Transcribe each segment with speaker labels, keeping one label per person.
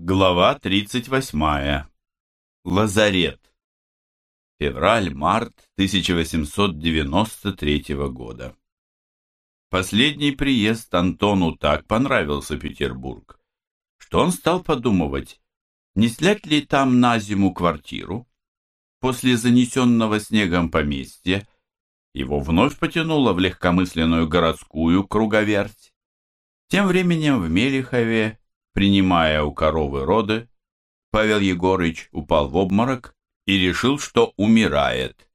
Speaker 1: Глава 38. Лазарет. Февраль-март 1893 года. Последний приезд Антону так понравился Петербург, что он стал подумывать, не снять ли там на зиму квартиру. После занесенного снегом поместья его вновь потянуло в легкомысленную городскую круговерть. Тем временем в Мелихове Принимая у коровы роды, Павел Егорыч упал в обморок и решил, что умирает.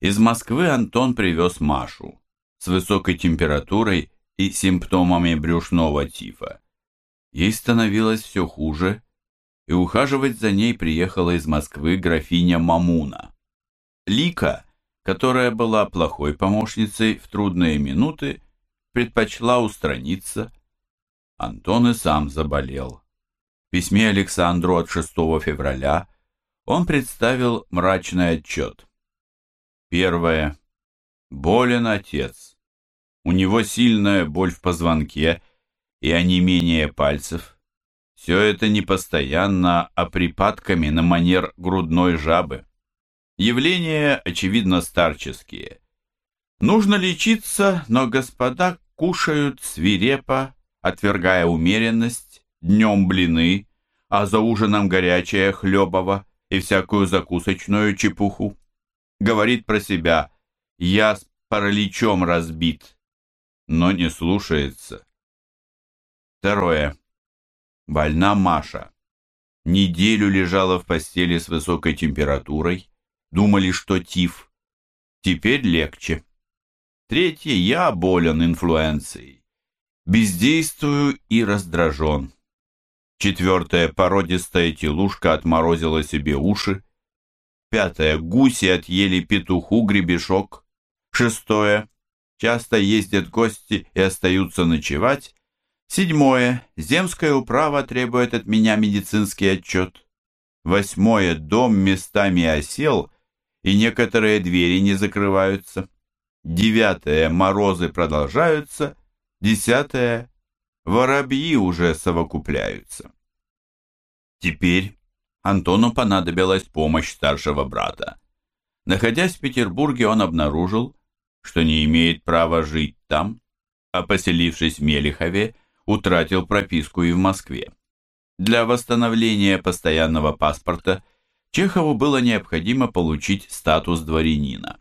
Speaker 1: Из Москвы Антон привез Машу с высокой температурой и симптомами брюшного тифа. Ей становилось все хуже, и ухаживать за ней приехала из Москвы графиня Мамуна. Лика, которая была плохой помощницей в трудные минуты, предпочла устраниться, Антон и сам заболел. В письме Александру от 6 февраля он представил мрачный отчет. Первое. Болен отец. У него сильная боль в позвонке и онемение пальцев. Все это не постоянно, а припадками на манер грудной жабы. Явления, очевидно, старческие. Нужно лечиться, но господа кушают свирепо, отвергая умеренность, днем блины, а за ужином горячее хлебово и всякую закусочную чепуху. Говорит про себя «я с параличом разбит», но не слушается. Второе. Больна Маша. Неделю лежала в постели с высокой температурой, думали, что тиф. Теперь легче. Третье. Я болен инфлюенцией. Бездействую и раздражен. Четвертое. Породистая телушка отморозила себе уши. Пятое. Гуси отъели петуху гребешок. Шестое. Часто ездят гости и остаются ночевать. Седьмое. Земская управа требует от меня медицинский отчет. Восьмое. Дом местами осел, и некоторые двери не закрываются. Девятое. Морозы продолжаются. Десятое. Воробьи уже совокупляются. Теперь Антону понадобилась помощь старшего брата. Находясь в Петербурге, он обнаружил, что не имеет права жить там, а поселившись в Мелихове, утратил прописку и в Москве. Для восстановления постоянного паспорта Чехову было необходимо получить статус дворянина.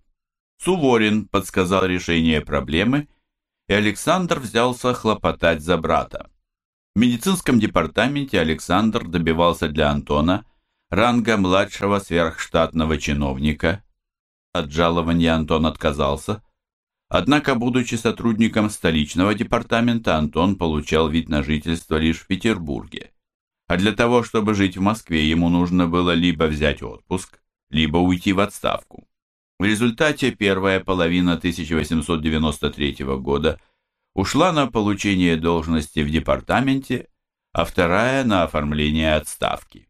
Speaker 1: Суворин подсказал решение проблемы – и Александр взялся хлопотать за брата. В медицинском департаменте Александр добивался для Антона ранга младшего сверхштатного чиновника. От жалования Антон отказался. Однако, будучи сотрудником столичного департамента, Антон получал вид на жительство лишь в Петербурге. А для того, чтобы жить в Москве, ему нужно было либо взять отпуск, либо уйти в отставку. В результате первая половина 1893 года ушла на получение должности в департаменте, а вторая на оформление отставки.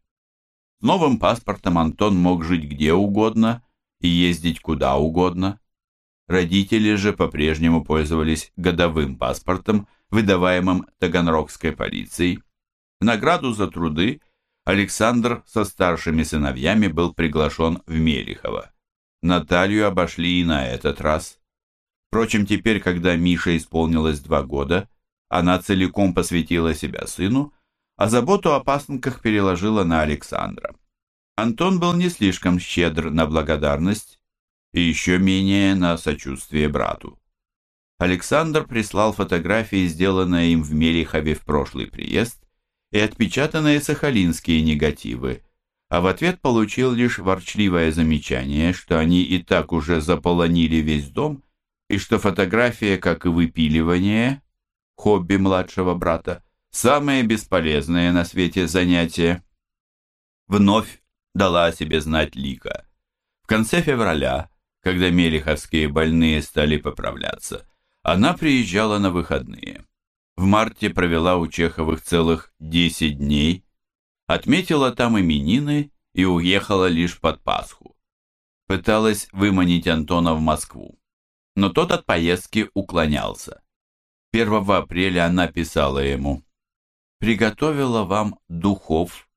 Speaker 1: С новым паспортом Антон мог жить где угодно и ездить куда угодно. Родители же по-прежнему пользовались годовым паспортом, выдаваемым Таганрогской полицией. В награду за труды Александр со старшими сыновьями был приглашен в Мелихово. Наталью обошли и на этот раз. Впрочем, теперь, когда Мише исполнилось два года, она целиком посвятила себя сыну, а заботу о пасынках переложила на Александра. Антон был не слишком щедр на благодарность и еще менее на сочувствие брату. Александр прислал фотографии, сделанные им в Мелихове в прошлый приезд, и отпечатанные сахалинские негативы – а в ответ получил лишь ворчливое замечание, что они и так уже заполонили весь дом, и что фотография, как и выпиливание, хобби младшего брата, самое бесполезное на свете занятие. Вновь дала о себе знать Лика. В конце февраля, когда мелиховские больные стали поправляться, она приезжала на выходные. В марте провела у Чеховых целых 10 дней, отметила там именины и уехала лишь под Пасху. Пыталась выманить Антона в Москву, но тот от поездки уклонялся. 1 апреля она писала ему приготовила вам духов.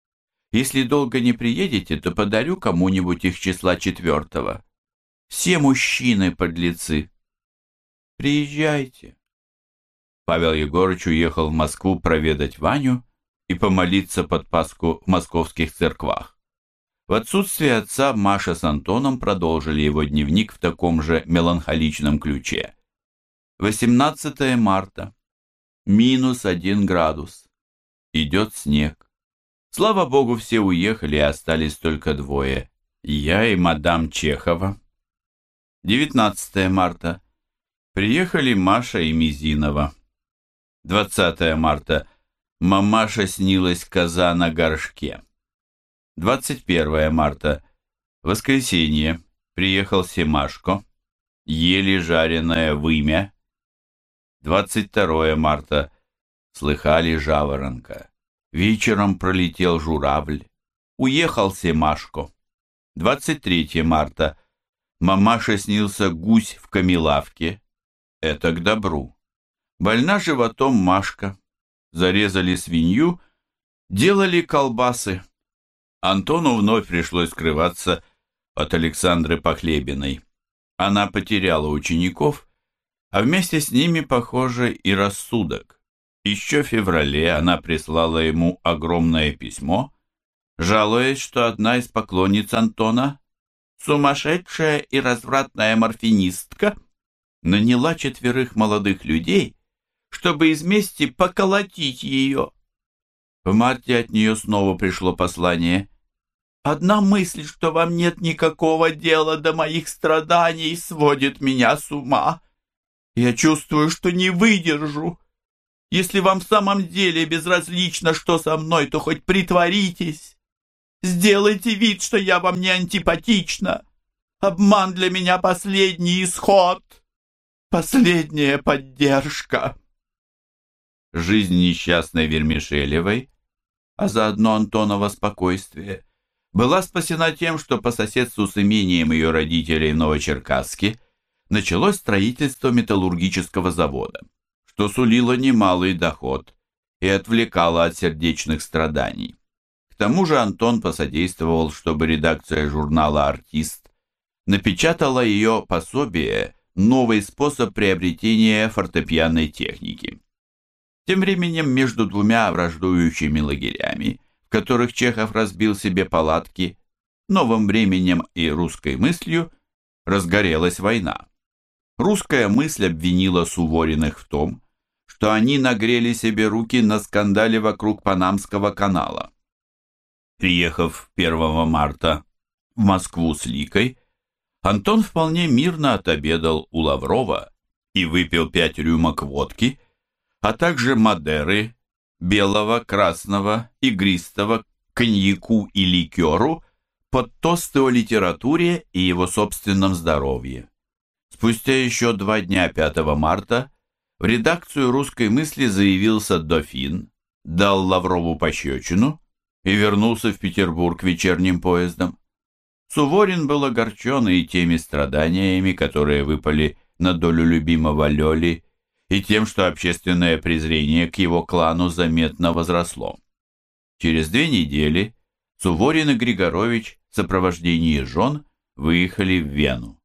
Speaker 1: Если долго не приедете, то подарю кому-нибудь их числа четвертого. Все мужчины подлецы. Приезжайте. Павел Егорыч уехал в Москву проведать Ваню и помолиться под Пасху в московских церквах. В отсутствие отца Маша с Антоном продолжили его дневник в таком же меланхоличном ключе. 18 марта. Минус один градус. Идет снег. Слава богу, все уехали, и остались только двое. Я и мадам Чехова. 19 марта. Приехали Маша и Мизинова. 20 марта. Мамаша снилась коза на горшке. 21 марта. Воскресенье. Приехал Семашко. Ели жареное вымя. 22 марта. Слыхали жаворонка. Вечером пролетел журавль. Уехал Семашко. 23 марта. Мамаше снился гусь в камелавке. Это к добру. Больна животом Машка. Зарезали свинью, делали колбасы. Антону вновь пришлось скрываться от Александры Похлебиной. Она потеряла учеников, а вместе с ними, похоже, и рассудок. Еще в феврале она прислала ему огромное письмо, жалуясь, что одна из поклонниц Антона, сумасшедшая и развратная морфинистка, наняла четверых молодых людей, чтобы из мести поколотить ее. В марте от нее снова пришло послание. «Одна мысль, что вам нет никакого дела до моих страданий, сводит меня с ума. Я чувствую, что не выдержу. Если вам в самом деле безразлично, что со мной, то хоть притворитесь. Сделайте вид, что я вам не антипатична. Обман для меня последний исход, последняя поддержка. Жизнь несчастной Вермишелевой, а заодно Антонова спокойствие, была спасена тем, что по соседству с имением ее родителей в Новочеркасске началось строительство металлургического завода, что сулило немалый доход и отвлекало от сердечных страданий. К тому же Антон посодействовал, чтобы редакция журнала «Артист» напечатала ее пособие «Новый способ приобретения фортепианной техники». Тем временем между двумя враждующими лагерями, в которых Чехов разбил себе палатки, новым временем и русской мыслью, разгорелась война. Русская мысль обвинила Сувориных в том, что они нагрели себе руки на скандале вокруг Панамского канала. Приехав 1 марта в Москву с Ликой, Антон вполне мирно отобедал у Лаврова и выпил пять рюмок водки, а также Мадеры, белого, красного, игристого, коньяку и ликеру под тосты о литературе и его собственном здоровье. Спустя еще два дня 5 марта в редакцию «Русской мысли» заявился дофин, дал Лаврову пощечину и вернулся в Петербург вечерним поездом. Суворин был огорчен и теми страданиями, которые выпали на долю любимого Лёли, и тем, что общественное презрение к его клану заметно возросло. Через две недели Суворин и Григорович в сопровождении жен выехали в Вену.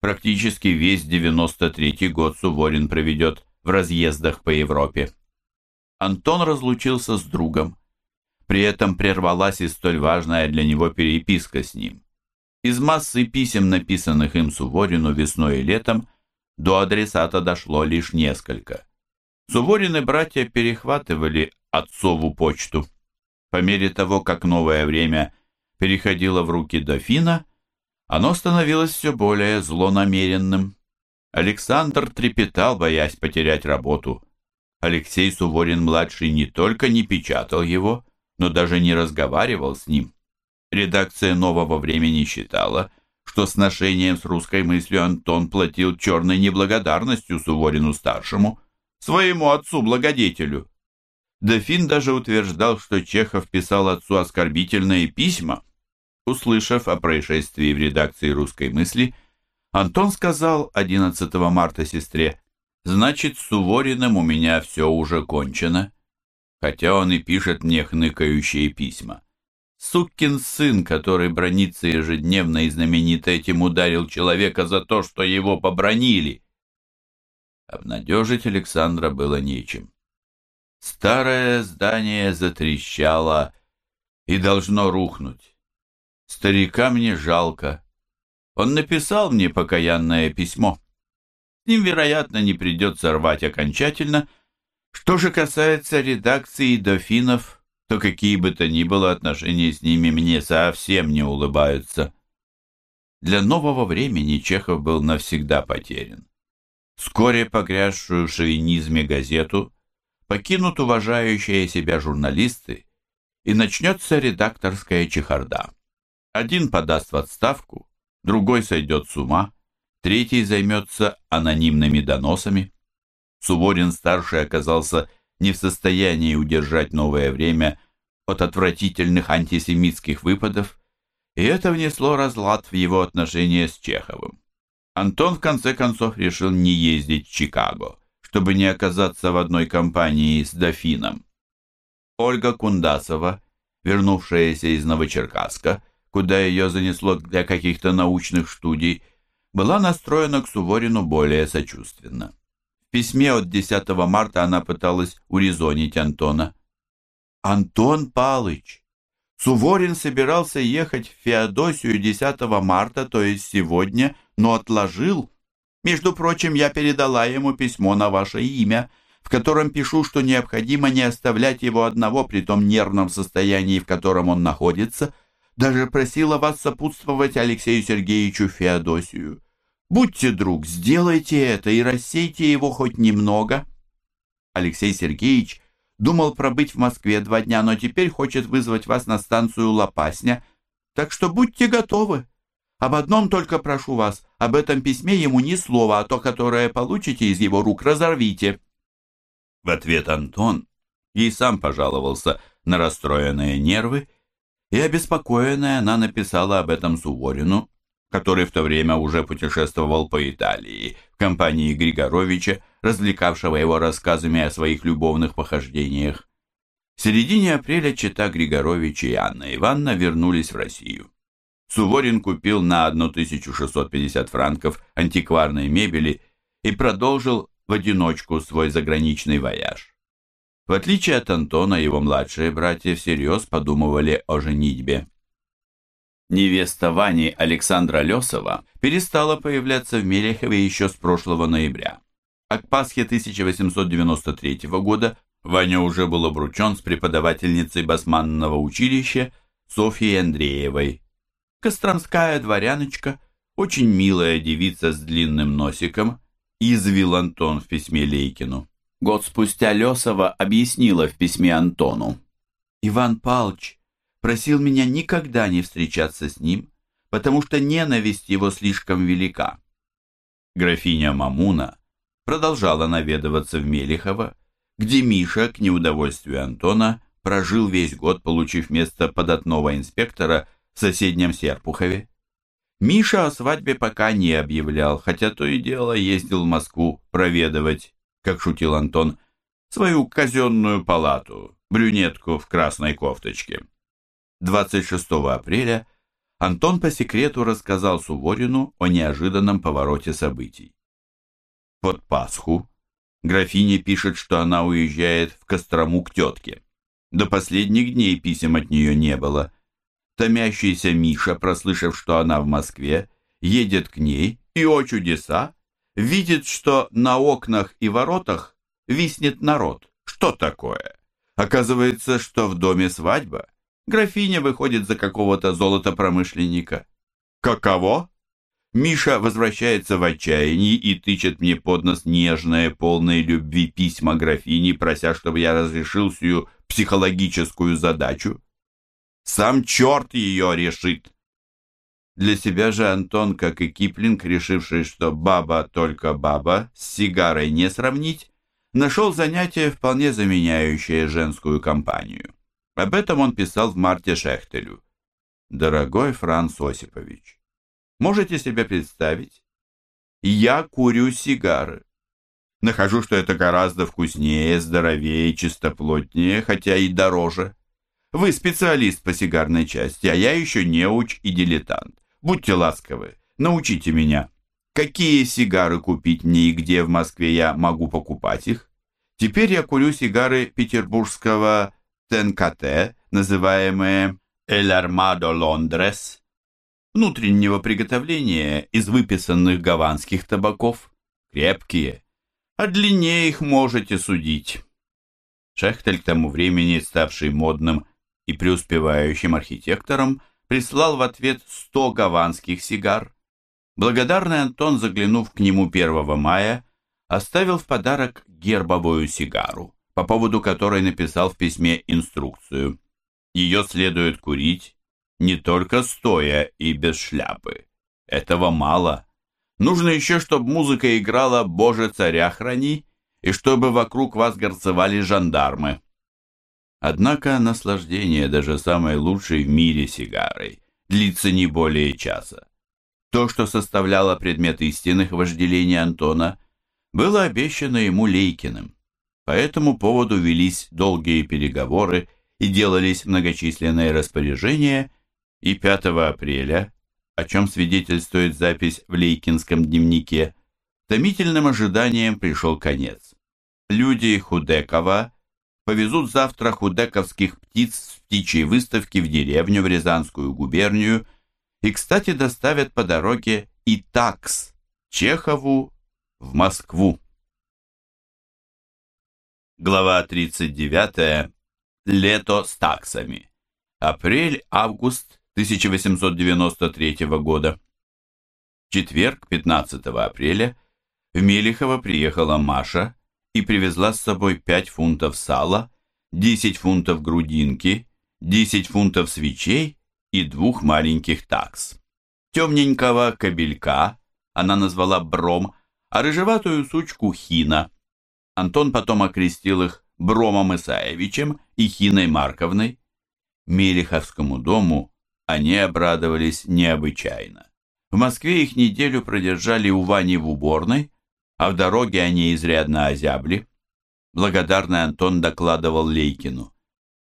Speaker 1: Практически весь 93-й год Суворин проведет в разъездах по Европе. Антон разлучился с другом. При этом прервалась и столь важная для него переписка с ним. Из массы писем, написанных им Суворину весной и летом, до адресата дошло лишь несколько. Суворины братья перехватывали отцову почту. По мере того, как новое время переходило в руки дофина, оно становилось все более злонамеренным. Александр трепетал, боясь потерять работу. Алексей Суворин-младший не только не печатал его, но даже не разговаривал с ним. Редакция «Нового времени» считала, что сношением с русской мыслью Антон платил черной неблагодарностью Суворину-старшему, своему отцу-благодетелю. Дофин даже утверждал, что Чехов писал отцу оскорбительные письма, Услышав о происшествии в редакции «Русской мысли», Антон сказал 11 марта сестре, «Значит, с Сувориным у меня все уже кончено. хотя он и пишет мне хныкающие письма. Сукин сын, который бронится ежедневно и знаменито этим ударил человека за то, что его побронили. Обнадежить Александра было нечем. Старое здание затрещало и должно рухнуть. Старика мне жалко. Он написал мне покаянное письмо. С ним, вероятно, не придется рвать окончательно. Что же касается редакции дофинов, то какие бы то ни было отношения с ними мне совсем не улыбаются. Для нового времени Чехов был навсегда потерян. Вскоре погрязшую в шовинизме газету покинут уважающие себя журналисты, и начнется редакторская чехарда. Один подаст в отставку, другой сойдет с ума, третий займется анонимными доносами. Суворин-старший оказался не в состоянии удержать новое время от отвратительных антисемитских выпадов, и это внесло разлад в его отношения с Чеховым. Антон в конце концов решил не ездить в Чикаго, чтобы не оказаться в одной компании с дофином. Ольга Кундасова, вернувшаяся из Новочеркасска, куда ее занесло для каких-то научных студий, была настроена к Суворину более сочувственно. В письме от 10 марта она пыталась урезонить Антона. «Антон Палыч, Суворин собирался ехать в Феодосию 10 марта, то есть сегодня, но отложил. Между прочим, я передала ему письмо на ваше имя, в котором пишу, что необходимо не оставлять его одного при том нервном состоянии, в котором он находится. Даже просила вас сопутствовать Алексею Сергеевичу Феодосию. Будьте друг, сделайте это и рассейте его хоть немного. Алексей Сергеевич думал пробыть в Москве два дня, но теперь хочет вызвать вас на станцию Лопасня, так что будьте готовы. Об одном только прошу вас, об этом письме ему ни слова, а то, которое получите из его рук, разорвите». В ответ Антон ей сам пожаловался на расстроенные нервы, и обеспокоенная она написала об этом Суворину, который в то время уже путешествовал по Италии в компании Григоровича, развлекавшего его рассказами о своих любовных похождениях. В середине апреля чита Григорович и Анна Ивановна вернулись в Россию. Суворин купил на 1650 франков антикварной мебели и продолжил в одиночку свой заграничный вояж. В отличие от Антона, его младшие братья всерьез подумывали о женитьбе. Невеста Вани Александра Лесова перестала появляться в Мелехове еще с прошлого ноября. А к Пасхе 1893 года Ваня уже был обручен с преподавательницей Басманного училища Софьей Андреевой. Костромская дворяночка, очень милая девица с длинным носиком, извил Антон в письме Лейкину. Год спустя Лесова объяснила в письме Антону. «Иван Палч, просил меня никогда не встречаться с ним, потому что ненависть его слишком велика. Графиня Мамуна продолжала наведываться в Мелихово, где Миша, к неудовольствию Антона, прожил весь год, получив место податного инспектора в соседнем Серпухове. Миша о свадьбе пока не объявлял, хотя то и дело ездил в Москву проведывать, как шутил Антон, свою казенную палату, брюнетку в красной кофточке. 26 апреля Антон по секрету рассказал Суворину о неожиданном повороте событий. Под Пасху графиня пишет, что она уезжает в Кострому к тетке. До последних дней писем от нее не было. Томящийся Миша, прослышав, что она в Москве, едет к ней и, о чудеса, видит, что на окнах и воротах виснет народ. Что такое? Оказывается, что в доме свадьба. Графиня выходит за какого-то золотопромышленника. Каково? Миша возвращается в отчаянии и тычет мне под нос нежное, полное любви письма графини, прося, чтобы я разрешил сию психологическую задачу. Сам черт ее решит. Для себя же Антон, как и Киплинг, решивший, что баба только баба, с сигарой не сравнить, нашел занятие, вполне заменяющее женскую компанию. Об этом он писал в марте Шехтелю. «Дорогой Франц Осипович, можете себе представить? Я курю сигары. Нахожу, что это гораздо вкуснее, здоровее, чистоплотнее, хотя и дороже. Вы специалист по сигарной части, а я еще неуч и дилетант. Будьте ласковы, научите меня. Какие сигары купить мне и где в Москве я могу покупать их? Теперь я курю сигары петербургского ТНКТ, называемые «Эль Армадо Лондрес», внутреннего приготовления из выписанных гаванских табаков. Крепкие. О длине их можете судить. Шехтель, к тому времени ставший модным и преуспевающим архитектором, прислал в ответ 100 гаванских сигар. Благодарный Антон, заглянув к нему 1 мая, оставил в подарок гербовую сигару, по поводу которой написал в письме инструкцию. Ее следует курить не только стоя и без шляпы. Этого мало. Нужно еще, чтобы музыка играла «Боже, царя храни», и чтобы вокруг вас горцевали жандармы. Однако наслаждение даже самой лучшей в мире сигарой длится не более часа. То, что составляло предмет истинных вожделений Антона, было обещано ему Лейкиным. По этому поводу велись долгие переговоры и делались многочисленные распоряжения, и 5 апреля, о чем свидетельствует запись в Лейкинском дневнике, томительным ожиданием пришел конец. Люди Худекова повезут завтра худековских птиц с птичьей выставки в деревню в Рязанскую губернию и, кстати, доставят по дороге и такс Чехову в Москву. Глава 39. Лето с таксами. Апрель-август 1893 года. Четверг, 15 апреля, в Мелихово приехала Маша и привезла с собой 5 фунтов сала, 10 фунтов грудинки, 10 фунтов свечей и двух маленьких такс. Темненького кобелька она назвала Бром, а рыжеватую сучку Хина. Антон потом окрестил их Бромом Исаевичем и Хиной Марковной. Мелиховскому дому они обрадовались необычайно. В Москве их неделю продержали у Вани в уборной, а в дороге они изрядно озябли. Благодарный Антон докладывал Лейкину.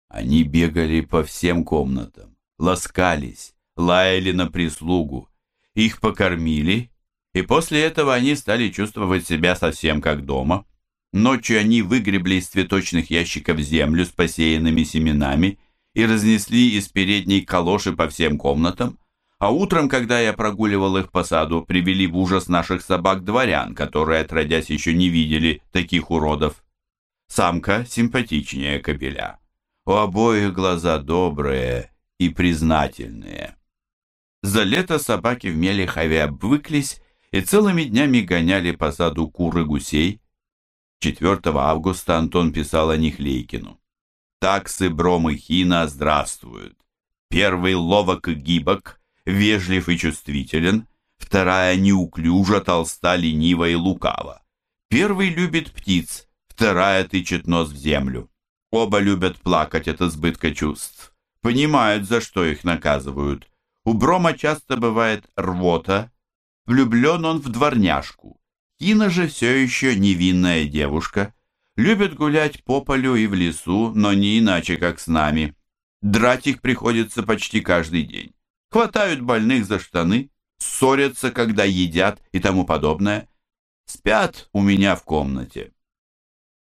Speaker 1: Они бегали по всем комнатам, ласкались, лаяли на прислугу. Их покормили, и после этого они стали чувствовать себя совсем как дома. Ночью они выгребли из цветочных ящиков землю с посеянными семенами и разнесли из передней калоши по всем комнатам, а утром, когда я прогуливал их по саду, привели в ужас наших собак-дворян, которые, отродясь, еще не видели таких уродов. Самка симпатичнее кобеля. У обоих глаза добрые и признательные. За лето собаки в Мелехове обвыклись и целыми днями гоняли по саду куры гусей. 4 августа Антон писал о них Лейкину. «Таксы, бром и хина здравствуют. Первый ловок и гибок, вежлив и чувствителен, вторая неуклюжа, толста, ленива и лукава. Первый любит птиц, вторая тычет нос в землю. Оба любят плакать от избытка чувств. Понимают, за что их наказывают. У Брома часто бывает рвота. Влюблен он в дворняжку. Кина же все еще невинная девушка. Любит гулять по полю и в лесу, но не иначе, как с нами. Драть их приходится почти каждый день хватают больных за штаны, ссорятся, когда едят и тому подобное. Спят у меня в комнате.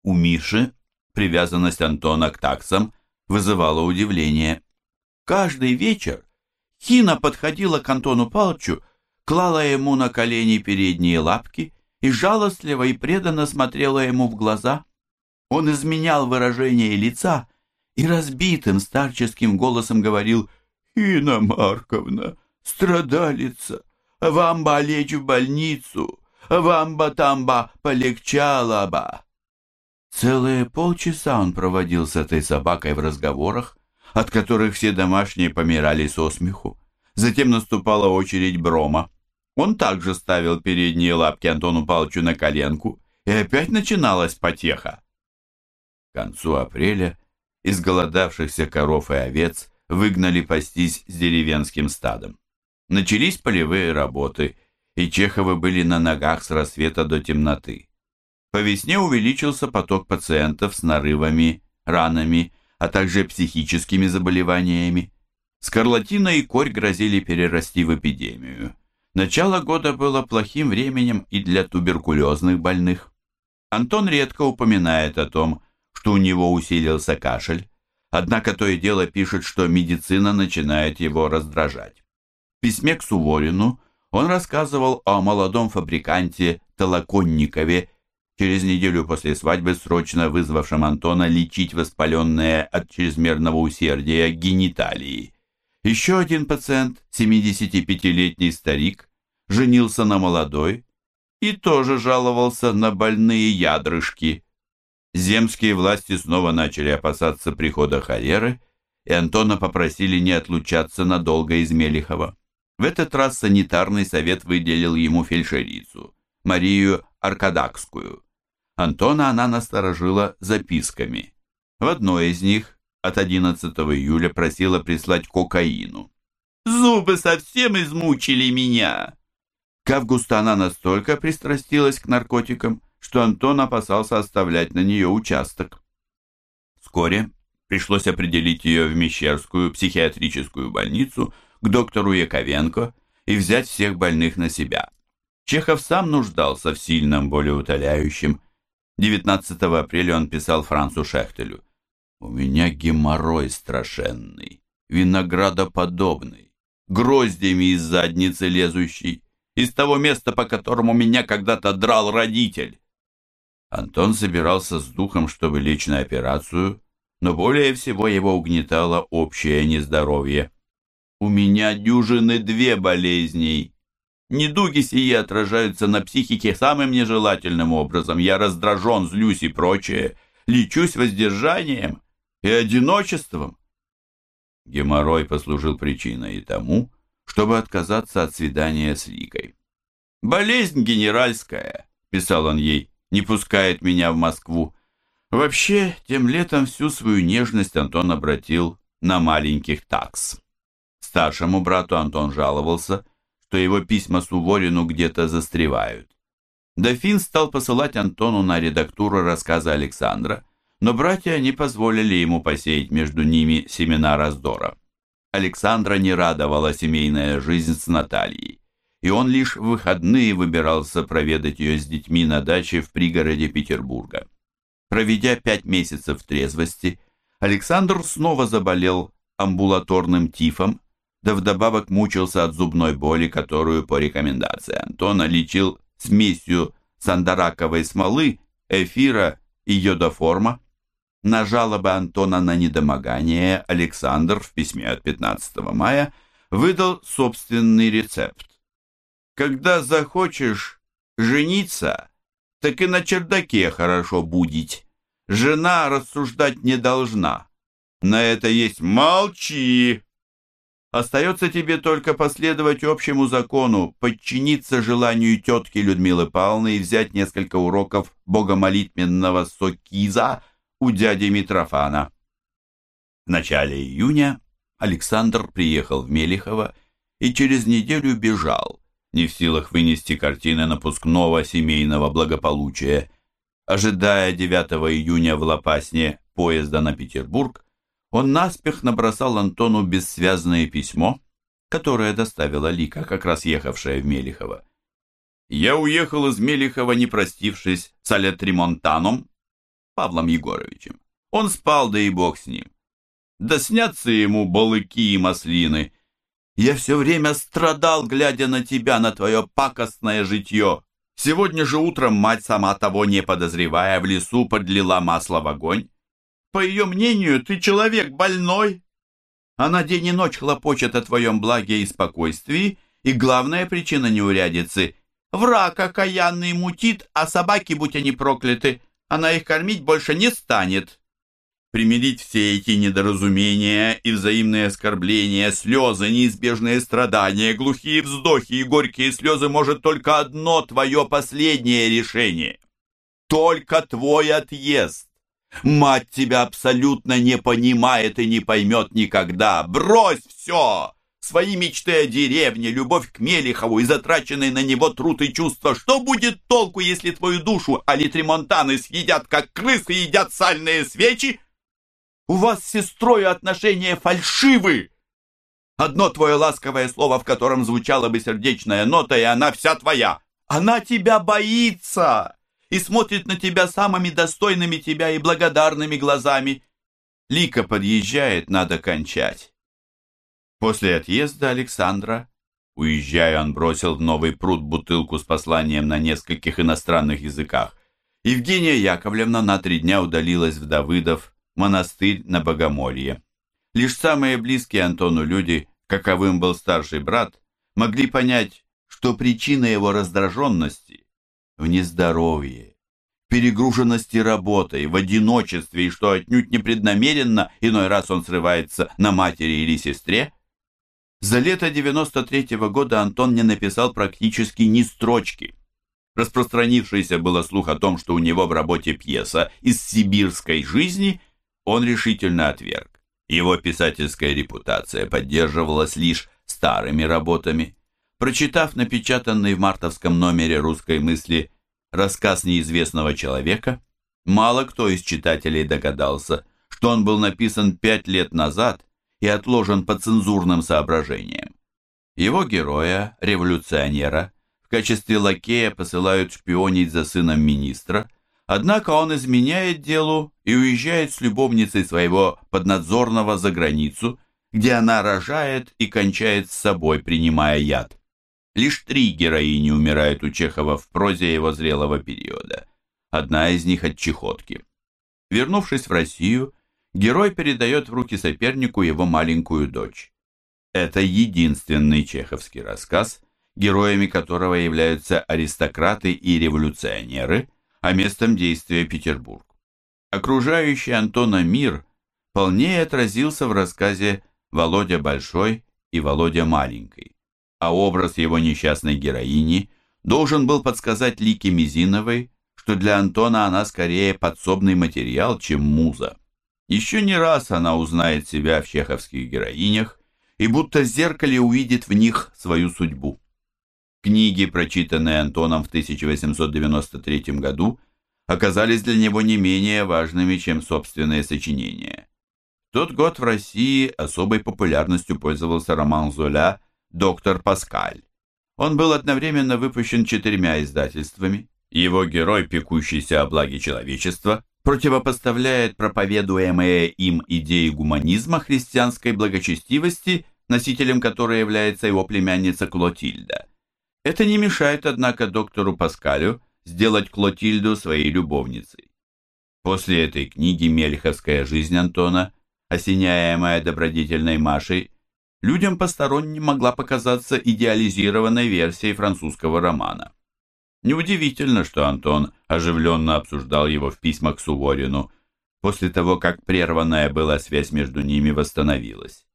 Speaker 1: У Миши привязанность Антона к таксам вызывала удивление. Каждый вечер Хина подходила к Антону Павловичу, клала ему на колени передние лапки и жалостливо и преданно смотрела ему в глаза. Он изменял выражение лица и разбитым старческим голосом говорил — Инна Марковна, страдалица, вам бы лечь в больницу, вам бы там бы полегчало бы. Целые полчаса он проводил с этой собакой в разговорах, от которых все домашние помирали со смеху. Затем наступала очередь Брома. Он также ставил передние лапки Антону Павловичу на коленку, и опять начиналась потеха. К концу апреля изголодавшихся коров и овец выгнали пастись с деревенским стадом. Начались полевые работы, и Чеховы были на ногах с рассвета до темноты. По весне увеличился поток пациентов с нарывами, ранами, а также психическими заболеваниями. Скарлатина и корь грозили перерасти в эпидемию. Начало года было плохим временем и для туберкулезных больных. Антон редко упоминает о том, что у него усилился кашель, однако то и дело пишет, что медицина начинает его раздражать. В письме к Суворину он рассказывал о молодом фабриканте Толоконникове, через неделю после свадьбы срочно вызвавшем Антона лечить воспаленные от чрезмерного усердия гениталии. Еще один пациент, 75-летний старик, женился на молодой и тоже жаловался на больные ядрышки. Земские власти снова начали опасаться прихода холеры, и Антона попросили не отлучаться надолго из Мелихова. В этот раз санитарный совет выделил ему фельдшерицу, Марию Аркадакскую. Антона она насторожила записками. В одной из них от 11 июля просила прислать кокаину. «Зубы совсем измучили меня!» К августу она настолько пристрастилась к наркотикам, что Антон опасался оставлять на нее участок. Вскоре пришлось определить ее в Мещерскую психиатрическую больницу к доктору Яковенко и взять всех больных на себя. Чехов сам нуждался в сильном болеутоляющем. 19 апреля он писал Францу Шехтелю. У меня геморрой страшенный, виноградоподобный, гроздями из задницы лезущий, из того места, по которому меня когда-то драл родитель. Антон собирался с духом, чтобы лечь на операцию, но более всего его угнетало общее нездоровье. «У меня дюжины две болезней. Недуги сии отражаются на психике самым нежелательным образом. Я раздражен, злюсь и прочее. Лечусь воздержанием и одиночеством. Геморрой послужил причиной и тому, чтобы отказаться от свидания с Ликой. «Болезнь генеральская», — писал он ей, — «не пускает меня в Москву». Вообще, тем летом всю свою нежность Антон обратил на маленьких такс. Старшему брату Антон жаловался, что его письма Суворину где-то застревают. Дофин стал посылать Антону на редактуру рассказа Александра, но братья не позволили ему посеять между ними семена раздора. Александра не радовала семейная жизнь с Натальей, и он лишь в выходные выбирался проведать ее с детьми на даче в пригороде Петербурга. Проведя пять месяцев в трезвости, Александр снова заболел амбулаторным тифом, да вдобавок мучился от зубной боли, которую по рекомендации Антона лечил смесью сандараковой смолы, эфира и йодоформа. На жалобы Антона на недомогание Александр в письме от 15 мая выдал собственный рецепт. «Когда захочешь жениться, так и на чердаке хорошо будить. Жена рассуждать не должна. На это есть молчи!» Остается тебе только последовать общему закону, подчиниться желанию тетки Людмилы Павловны и взять несколько уроков богомолитвенного сокиза у дяди Митрофана. В начале июня Александр приехал в Мелихово и через неделю бежал, не в силах вынести картины напускного семейного благополучия. Ожидая 9 июня в Лопасне поезда на Петербург, он наспех набросал Антону бессвязное письмо, которое доставила Лика, как раз ехавшая в Мелихово. «Я уехал из Мелихова, не простившись с Алетримонтаном, Павлом Егоровичем. Он спал, да и бог с ним. Да снятся ему балыки и маслины. Я все время страдал, глядя на тебя, на твое пакостное житье. Сегодня же утром мать, сама того не подозревая, в лесу подлила масло в огонь. По ее мнению, ты человек больной. Она день и ночь хлопочет о твоем благе и спокойствии, и главная причина неурядицы — враг окаянный мутит, а собаки, будь они прокляты, она их кормить больше не станет. Примирить все эти недоразумения и взаимные оскорбления, слезы, неизбежные страдания, глухие вздохи и горькие слезы может только одно твое последнее решение. Только твой отъезд. Мать тебя абсолютно не понимает и не поймет никогда. Брось все! Свои мечты о деревне, любовь к Мелихову и затраченные на него труд и чувства. Что будет толку, если твою душу алитримонтаны съедят, как крысы едят сальные свечи? У вас с сестрой отношения фальшивы. Одно твое ласковое слово, в котором звучала бы сердечная нота, и она вся твоя. Она тебя боится и смотрит на тебя самыми достойными тебя и благодарными глазами. Лика подъезжает, надо кончать. После отъезда Александра, уезжая, он бросил в новый пруд бутылку с посланием на нескольких иностранных языках. Евгения Яковлевна на три дня удалилась в Давыдов, монастырь на Богомолье. Лишь самые близкие Антону люди, каковым был старший брат, могли понять, что причина его раздраженности в нездоровье, перегруженности работой, в одиночестве, и что отнюдь непреднамеренно иной раз он срывается на матери или сестре, за лето 93 -го года Антон не написал практически ни строчки. Распространившийся было слух о том, что у него в работе пьеса из сибирской жизни, он решительно отверг. Его писательская репутация поддерживалась лишь старыми работами. Прочитав напечатанный в мартовском номере «Русской мысли» рассказ неизвестного человека, мало кто из читателей догадался, что он был написан пять лет назад и отложен по цензурным соображениям. Его героя, революционера, в качестве лакея посылают шпионить за сыном министра, однако он изменяет делу и уезжает с любовницей своего поднадзорного за границу, где она рожает и кончает с собой, принимая яд. Лишь три героини умирают у Чехова в прозе его зрелого периода. Одна из них от чехотки. Вернувшись в Россию, герой передает в руки сопернику его маленькую дочь. Это единственный чеховский рассказ, героями которого являются аристократы и революционеры, а местом действия Петербург. Окружающий Антона мир полнее отразился в рассказе «Володя Большой» и «Володя Маленький», а образ его несчастной героини должен был подсказать Лике Мизиновой, что для Антона она скорее подсобный материал, чем муза. Еще не раз она узнает себя в чеховских героинях и будто в зеркале увидит в них свою судьбу. Книги, прочитанные Антоном в 1893 году, оказались для него не менее важными, чем собственные сочинения. В тот год в России особой популярностью пользовался роман Золя «Доктор Паскаль». Он был одновременно выпущен четырьмя издательствами. Его герой, пекущийся о благе человечества, противопоставляет проповедуемые им идеи гуманизма христианской благочестивости, носителем которой является его племянница Клотильда. Это не мешает, однако, доктору Паскалю сделать Клотильду своей любовницей. После этой книги «Мельховская жизнь Антона», осеняемая добродетельной Машей, людям посторонним могла показаться идеализированной версией французского романа. Неудивительно, что Антон оживленно обсуждал его в письмах к Суворину, после того, как прерванная была связь между ними восстановилась.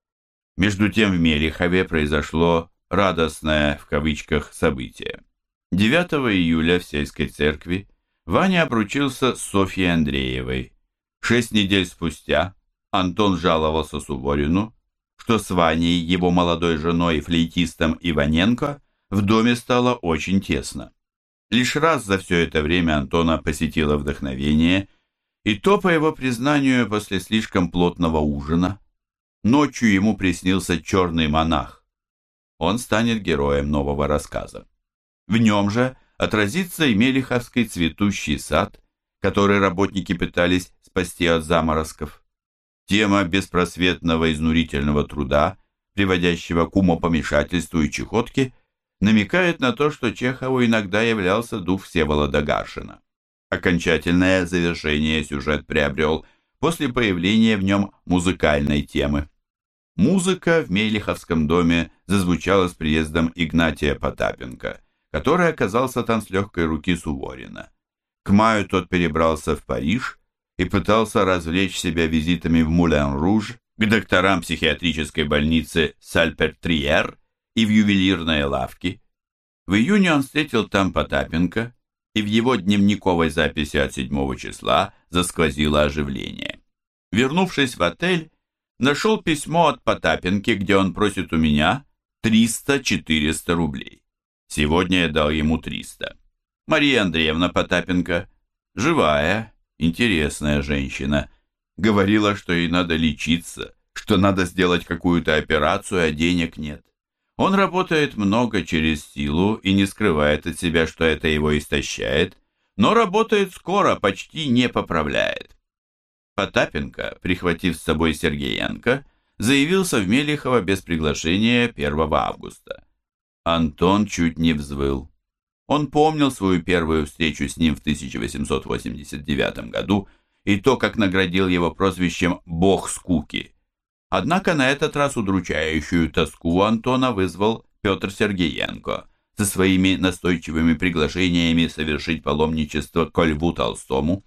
Speaker 1: Между тем в Мелихове произошло «радостное» в кавычках событие. 9 июля в сельской церкви Ваня обручился с Софьей Андреевой. Шесть недель спустя Антон жаловался Суворину, что с Ваней, его молодой женой, флейтистом Иваненко, в доме стало очень тесно. Лишь раз за все это время Антона посетило вдохновение, и то, по его признанию, после слишком плотного ужина. Ночью ему приснился черный монах. Он станет героем нового рассказа. В нем же отразится и Мелиховский цветущий сад, который работники пытались спасти от заморозков. Тема беспросветного изнурительного труда, приводящего к умопомешательству и чехотке – намекает на то, что Чехову иногда являлся дух Всеволода Гаршина. Окончательное завершение сюжет приобрел после появления в нем музыкальной темы. Музыка в Мейлиховском доме зазвучала с приездом Игнатия Потапенко, который оказался там с легкой руки Суворина. К маю тот перебрался в Париж и пытался развлечь себя визитами в Мулен-Руж, к докторам психиатрической больницы Сальпертриер и в ювелирной лавке. В июне он встретил там Потапенко, и в его дневниковой записи от 7 числа засквозило оживление. Вернувшись в отель, нашел письмо от Потапенки, где он просит у меня 300-400 рублей. Сегодня я дал ему 300. Мария Андреевна Потапенко, живая, интересная женщина, говорила, что ей надо лечиться, что надо сделать какую-то операцию, а денег нет. Он работает много через силу и не скрывает от себя, что это его истощает, но работает скоро, почти не поправляет. Потапенко, прихватив с собой Сергеенко, заявился в Мелихово без приглашения 1 августа. Антон чуть не взвыл. Он помнил свою первую встречу с ним в 1889 году и то, как наградил его прозвищем «Бог скуки». Однако на этот раз удручающую тоску Антона вызвал Петр Сергеенко со своими настойчивыми приглашениями совершить паломничество ко Льву Толстому.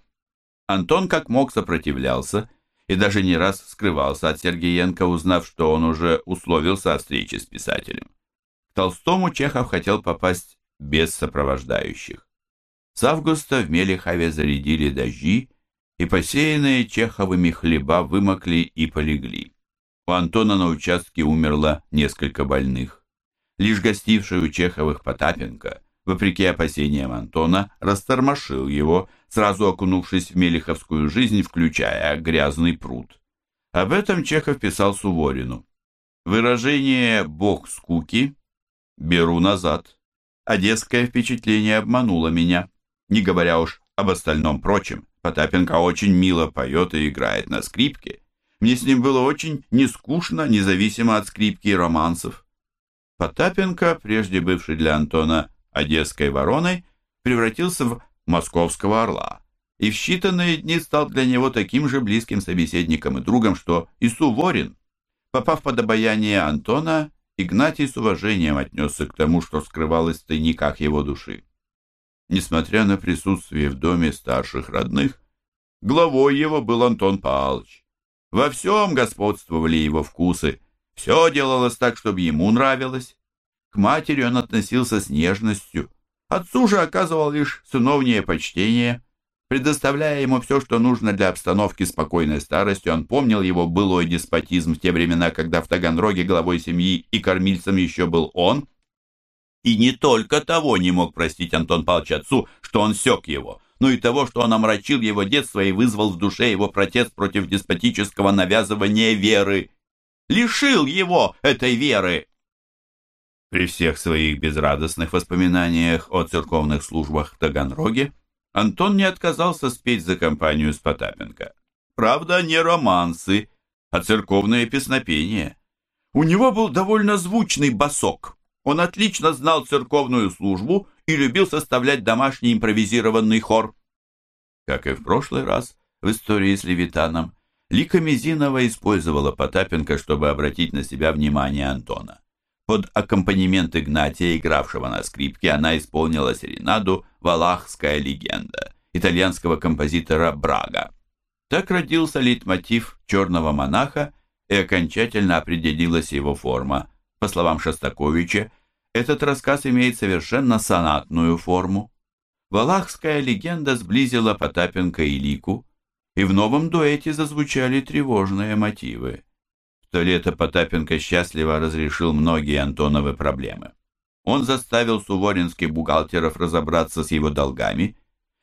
Speaker 1: Антон как мог сопротивлялся и даже не раз скрывался от Сергеенко, узнав, что он уже условился о встрече с писателем. К Толстому Чехов хотел попасть без сопровождающих. С августа в Мелехове зарядили дожди, и посеянные Чеховыми хлеба вымокли и полегли. У Антона на участке умерло несколько больных. Лишь гостивший у Чеховых Потапенко, вопреки опасениям Антона, растормошил его, сразу окунувшись в мелиховскую жизнь, включая грязный пруд. Об этом Чехов писал Суворину. Выражение «бог скуки» беру назад. Одесское впечатление обмануло меня. Не говоря уж об остальном прочем, Потапенко очень мило поет и играет на скрипке, мне с ним было очень нескучно, независимо от скрипки и романсов. Потапенко, прежде бывший для Антона одесской вороной, превратился в московского орла и в считанные дни стал для него таким же близким собеседником и другом, что и Суворин. Попав под обаяние Антона, Игнатий с уважением отнесся к тому, что скрывалось в тайниках его души. Несмотря на присутствие в доме старших родных, главой его был Антон Павлович. Во всем господствовали его вкусы. Все делалось так, чтобы ему нравилось. К матери он относился с нежностью. Отцу же оказывал лишь сыновнее почтение. Предоставляя ему все, что нужно для обстановки спокойной старости, он помнил его былой деспотизм в те времена, когда в Таганроге главой семьи и кормильцем еще был он. И не только того не мог простить Антон Павлович отцу, что он сек его – но и того, что он омрачил его детство и вызвал в душе его протест против деспотического навязывания веры. Лишил его этой веры. При всех своих безрадостных воспоминаниях о церковных службах в Таганроге Антон не отказался спеть за компанию с Потапенко. Правда, не романсы, а церковное песнопение. У него был довольно звучный басок. Он отлично знал церковную службу и любил составлять домашний импровизированный хор. Как и в прошлый раз в истории с Левитаном, Лика Мизинова использовала Потапенко, чтобы обратить на себя внимание Антона. Под аккомпанемент Игнатия, игравшего на скрипке, она исполнила серенаду «Валахская легенда» итальянского композитора Брага. Так родился лейтмотив «Черного монаха» и окончательно определилась его форма. По словам Шостаковича, этот рассказ имеет совершенно сонатную форму. Валахская легенда сблизила Потапенко и Лику, и в новом дуэте зазвучали тревожные мотивы. В то лето Потапенко счастливо разрешил многие Антоновы проблемы. Он заставил суворинских бухгалтеров разобраться с его долгами,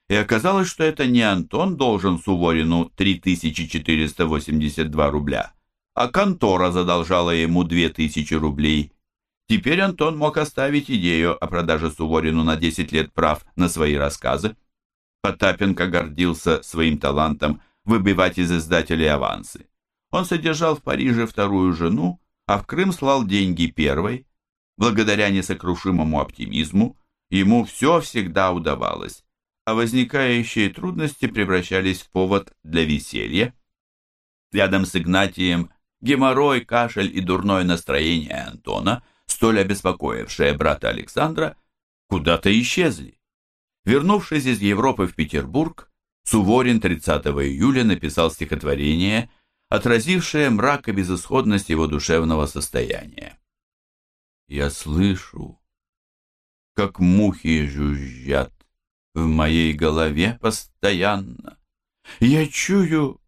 Speaker 1: и оказалось, что это не Антон должен Суворину 3482 рубля, а контора задолжала ему 2000 рублей – Теперь Антон мог оставить идею о продаже Суворину на 10 лет прав на свои рассказы. Потапенко гордился своим талантом выбивать из издателей авансы. Он содержал в Париже вторую жену, а в Крым слал деньги первой. Благодаря несокрушимому оптимизму ему все всегда удавалось, а возникающие трудности превращались в повод для веселья. Рядом с Игнатием геморрой, кашель и дурное настроение Антона – столь обеспокоившие брата Александра, куда-то исчезли. Вернувшись из Европы в Петербург, Суворин 30 июля написал стихотворение, отразившее мрак и безысходность его душевного состояния. «Я слышу, как мухи жужжат в моей голове постоянно. Я чую,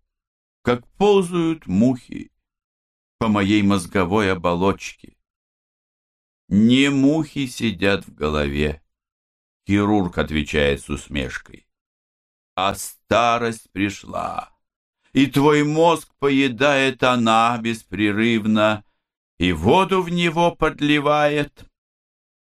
Speaker 1: как ползают мухи по моей мозговой оболочке. Не мухи сидят в голове, хирург отвечает с усмешкой, а старость пришла, и твой мозг поедает она беспрерывно, и воду в него подливает.